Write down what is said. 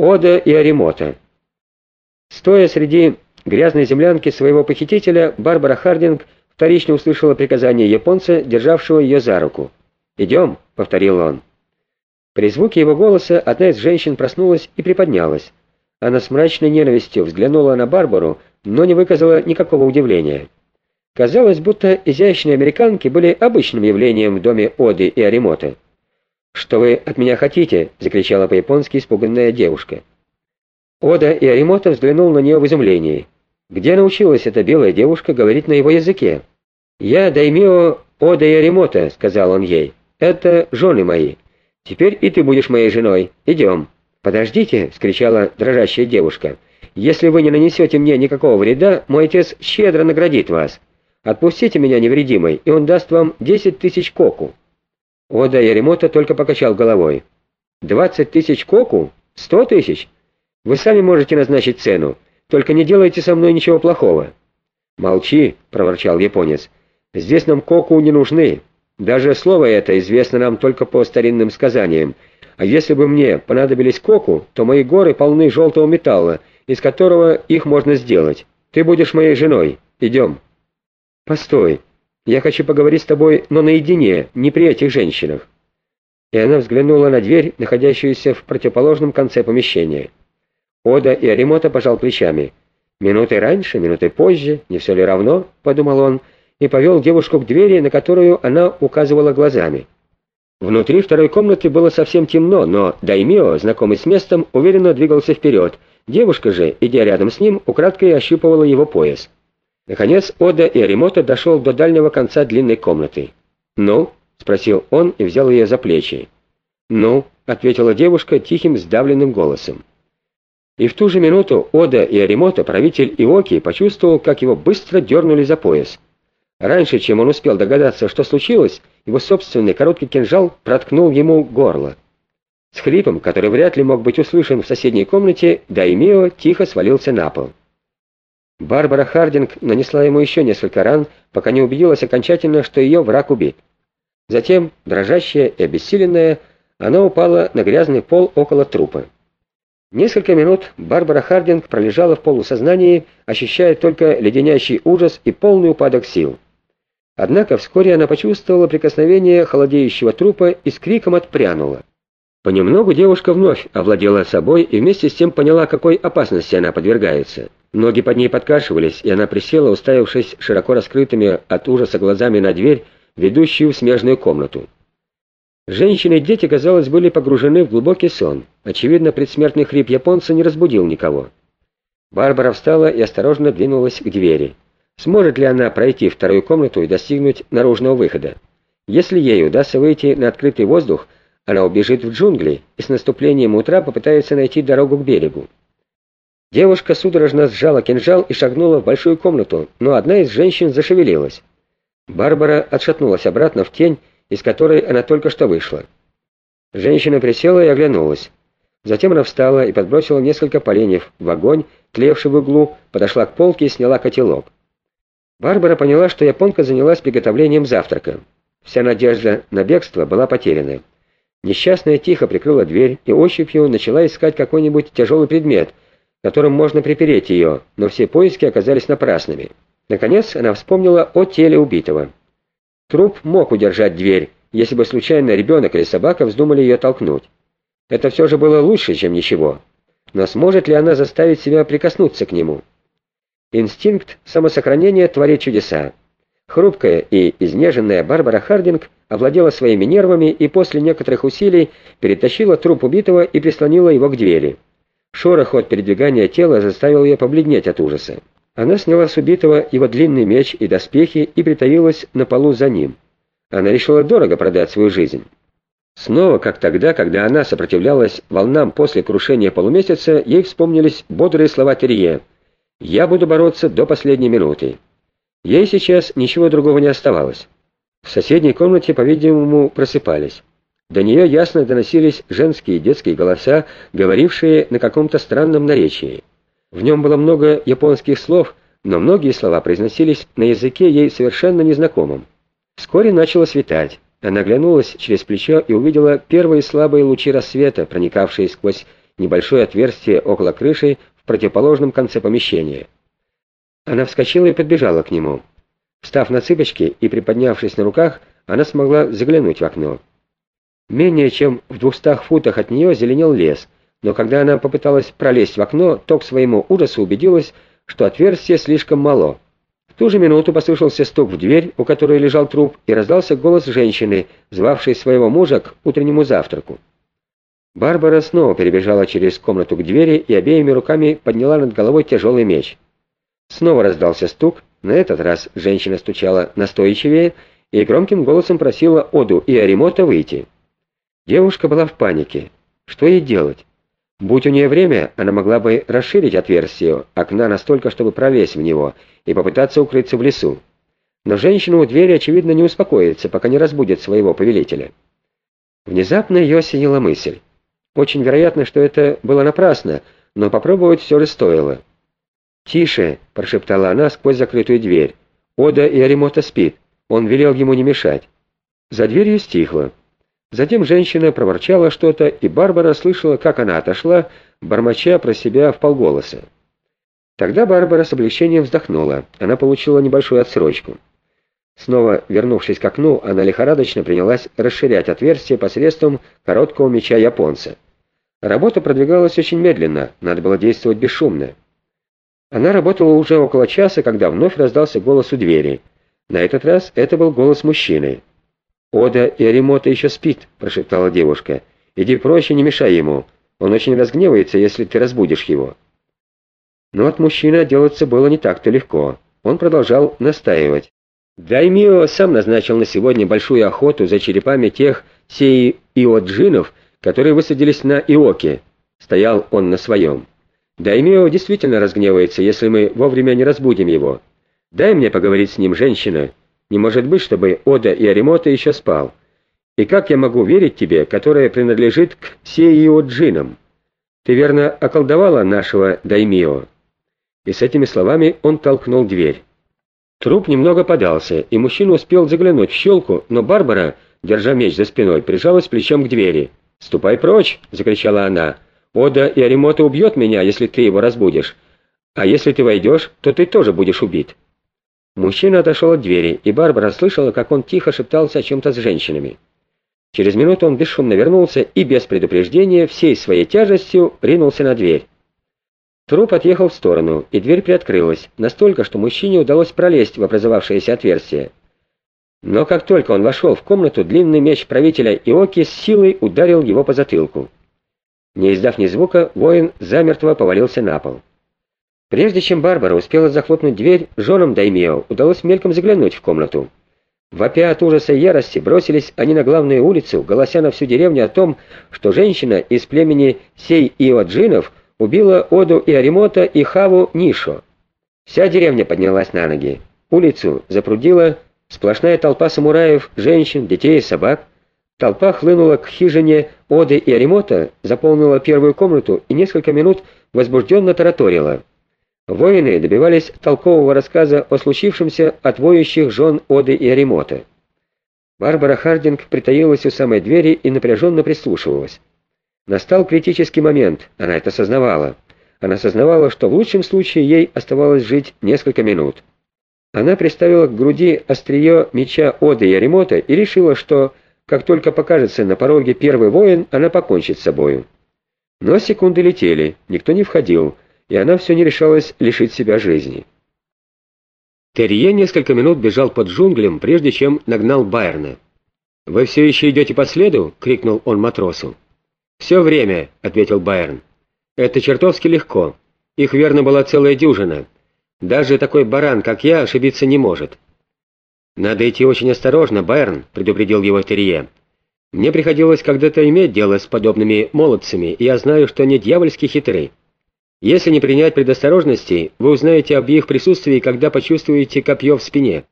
Ода и Аримота. Стоя среди грязной землянки своего похитителя, Барбара Хардинг вторично услышала приказание японца, державшего ее за руку. «Идем», — повторил он. При звуке его голоса одна из женщин проснулась и приподнялась. Она с мрачной ненавистью взглянула на Барбару, но не выказала никакого удивления. Казалось, будто изящные американки были обычным явлением в доме Оды и Аримота. «Что вы от меня хотите?» — закричала по-японски испуганная девушка. Ода и Аримота взглянул на нее в изумлении. Где научилась эта белая девушка говорить на его языке? «Я даймио Ода и Аримота», — сказал он ей. «Это жены мои. Теперь и ты будешь моей женой. Идем». «Подождите!» — вскричала дрожащая девушка. «Если вы не нанесете мне никакого вреда, мой отец щедро наградит вас. Отпустите меня невредимой, и он даст вам десять тысяч коку». Ода Яремото только покачал головой. «Двадцать тысяч коку? Сто тысяч? Вы сами можете назначить цену, только не делайте со мной ничего плохого». «Молчи», — проворчал японец. «Здесь нам коку не нужны. Даже слово это известно нам только по старинным сказаниям. А если бы мне понадобились коку, то мои горы полны желтого металла, из которого их можно сделать. Ты будешь моей женой. Идем». «Постой», я хочу поговорить с тобой, но наедине, не при этих женщинах». И она взглянула на дверь, находящуюся в противоположном конце помещения. Ода и Аримота пожал плечами. «Минуты раньше, минуты позже, не все ли равно?» — подумал он, и повел девушку к двери, на которую она указывала глазами. Внутри второй комнаты было совсем темно, но Даймио, знакомый с местом, уверенно двигался вперед. Девушка же, идя рядом с ним, украдкой ощупывала его пояс. Наконец Ода и Аримота дошел до дальнего конца длинной комнаты. «Ну?» — спросил он и взял ее за плечи. «Ну?» — ответила девушка тихим сдавленным голосом. И в ту же минуту Ода и Аримота, правитель Иоки, почувствовал, как его быстро дернули за пояс. Раньше, чем он успел догадаться, что случилось, его собственный короткий кинжал проткнул ему горло. С хрипом, который вряд ли мог быть услышан в соседней комнате, Даймио тихо свалился на пол. Барбара Хардинг нанесла ему еще несколько ран, пока не убедилась окончательно, что ее враг убит. Затем, дрожащая и обессиленная, она упала на грязный пол около трупа. Несколько минут Барбара Хардинг пролежала в полусознании, ощущая только леденящий ужас и полный упадок сил. Однако вскоре она почувствовала прикосновение холодеющего трупа и с криком отпрянула. Понемногу девушка вновь овладела собой и вместе с тем поняла, какой опасности она подвергается. Ноги под ней подкашивались, и она присела, уставившись широко раскрытыми от ужаса глазами на дверь, ведущую в смежную комнату. Женщины и дети, казалось, были погружены в глубокий сон. Очевидно, предсмертный хрип японца не разбудил никого. Барбара встала и осторожно двинулась к двери. Сможет ли она пройти вторую комнату и достигнуть наружного выхода? Если ей удастся выйти на открытый воздух, она убежит в джунгли и с наступлением утра попытается найти дорогу к берегу. Девушка судорожно сжала кинжал и шагнула в большую комнату, но одна из женщин зашевелилась. Барбара отшатнулась обратно в тень, из которой она только что вышла. Женщина присела и оглянулась. Затем она встала и подбросила несколько поленьев в огонь, тлевший в углу, подошла к полке и сняла котелок. Барбара поняла, что японка занялась приготовлением завтрака. Вся надежда на бегство была потеряна. Несчастная тихо прикрыла дверь и ощупью начала искать какой-нибудь тяжелый предмет — которым можно припереть ее, но все поиски оказались напрасными. Наконец она вспомнила о теле убитого. Труп мог удержать дверь, если бы случайно ребенок или собака вздумали ее толкнуть. Это все же было лучше, чем ничего. Но сможет ли она заставить себя прикоснуться к нему? Инстинкт самосохранения творит чудеса. Хрупкая и изнеженная Барбара Хардинг овладела своими нервами и после некоторых усилий перетащила труп убитого и прислонила его к двери. Шорох от передвигания тела заставил ее побледнеть от ужаса. Она сняла с убитого его длинный меч и доспехи и притаилась на полу за ним. Она решила дорого продать свою жизнь. Снова, как тогда, когда она сопротивлялась волнам после крушения полумесяца, ей вспомнились бодрые слова Терье. «Я буду бороться до последней минуты». Ей сейчас ничего другого не оставалось. В соседней комнате, по-видимому, просыпались. До нее ясно доносились женские и детские голоса, говорившие на каком-то странном наречии. В нем было много японских слов, но многие слова произносились на языке ей совершенно незнакомом. Вскоре начало светать. Она оглянулась через плечо и увидела первые слабые лучи рассвета, проникавшие сквозь небольшое отверстие около крыши в противоположном конце помещения. Она вскочила и подбежала к нему. Встав на цыпочки и приподнявшись на руках, она смогла заглянуть в окно. Менее чем в двухстах футах от нее зеленел лес, но когда она попыталась пролезть в окно, то к своему ужасу убедилась, что отверстие слишком мало. В ту же минуту послышался стук в дверь, у которой лежал труп, и раздался голос женщины, звавшей своего мужа к утреннему завтраку. Барбара снова перебежала через комнату к двери и обеими руками подняла над головой тяжелый меч. Снова раздался стук, на этот раз женщина стучала настойчивее и громким голосом просила Оду и Аримота выйти. Девушка была в панике. Что ей делать? Будь у нее время, она могла бы расширить отверстие окна настолько, чтобы пролезть в него и попытаться укрыться в лесу. Но женщина у двери, очевидно, не успокоится, пока не разбудит своего повелителя. Внезапно ее осенила мысль. Очень вероятно, что это было напрасно, но попробовать все же стоило. «Тише!» — прошептала она сквозь закрытую дверь. «Ода и Аримота спит. Он велел ему не мешать». За дверью стихло. Затем женщина проворчала что-то, и Барбара слышала, как она отошла, бормоча про себя в полголоса. Тогда Барбара с облегчением вздохнула. Она получила небольшую отсрочку. Снова вернувшись к окну, она лихорадочно принялась расширять отверстие посредством короткого меча японца. Работа продвигалась очень медленно, надо было действовать бесшумно. Она работала уже около часа, когда вновь раздался голос у двери. На этот раз это был голос мужчины. «Ода и Аримота еще спит», — прошептала девушка. «Иди проще, не мешай ему. Он очень разгневается, если ты разбудишь его». Но от мужчины отделаться было не так-то легко. Он продолжал настаивать. Даймио сам назначил на сегодня большую охоту за черепами тех сеи-иоджинов, которые высадились на Иоке. Стоял он на своем. Даймио действительно разгневается, если мы вовремя не разбудим его. Дай мне поговорить с ним, женщина. Не может быть, чтобы Ода и Аримота еще спал. И как я могу верить тебе, которая принадлежит к Сеио-джинам? Ты верно околдовала нашего Даймио?» И с этими словами он толкнул дверь. Труп немного подался, и мужчина успел заглянуть в щелку, но Барбара, держа меч за спиной, прижалась плечом к двери. «Ступай прочь!» — закричала она. Ода и Аримота убьет меня, если ты его разбудишь. А если ты войдешь, то ты тоже будешь убит». Мужчина отошел от двери, и Барбара слышала, как он тихо шептался о чем-то с женщинами. Через минуту он бесшумно вернулся и без предупреждения всей своей тяжестью ринулся на дверь. Труп отъехал в сторону, и дверь приоткрылась, настолько, что мужчине удалось пролезть в образовавшееся отверстие. Но как только он вошел в комнату, длинный меч правителя Иоки с силой ударил его по затылку. Не издав ни звука, воин замертво повалился на пол. Прежде чем Барбара успела захлопнуть дверь, женам Даймео удалось мельком заглянуть в комнату. Вопя от ужаса и ярости, бросились они на главную улицу, голося на всю деревню о том, что женщина из племени Сей-Иоджинов убила Оду и Аримота и Хаву Нишо. Вся деревня поднялась на ноги. Улицу запрудила сплошная толпа самураев, женщин, детей и собак. Толпа хлынула к хижине Оды и Аримота, заполнила первую комнату и несколько минут возбужденно тараторила. Воины добивались толкового рассказа о случившемся от воющих жен Оды и Аримота. Барбара Хардинг притаилась у самой двери и напряженно прислушивалась. Настал критический момент, она это сознавала. Она сознавала, что в лучшем случае ей оставалось жить несколько минут. Она приставила к груди острие меча Оды и Аримота и решила, что как только покажется на пороге первый воин, она покончит с собою. Но секунды летели, никто не входил, и она все не решалась лишить себя жизни. Терье несколько минут бежал под джунглем, прежде чем нагнал Байерна. «Вы все еще идете по следу?» — крикнул он матросу. «Все время», — ответил Байерн. «Это чертовски легко. Их верно была целая дюжина. Даже такой баран, как я, ошибиться не может». «Надо идти очень осторожно, Байрон», — предупредил его Терье. «Мне приходилось когда-то иметь дело с подобными молодцами, и я знаю, что они дьявольски хитры. Если не принять предосторожности, вы узнаете об их присутствии, когда почувствуете копье в спине».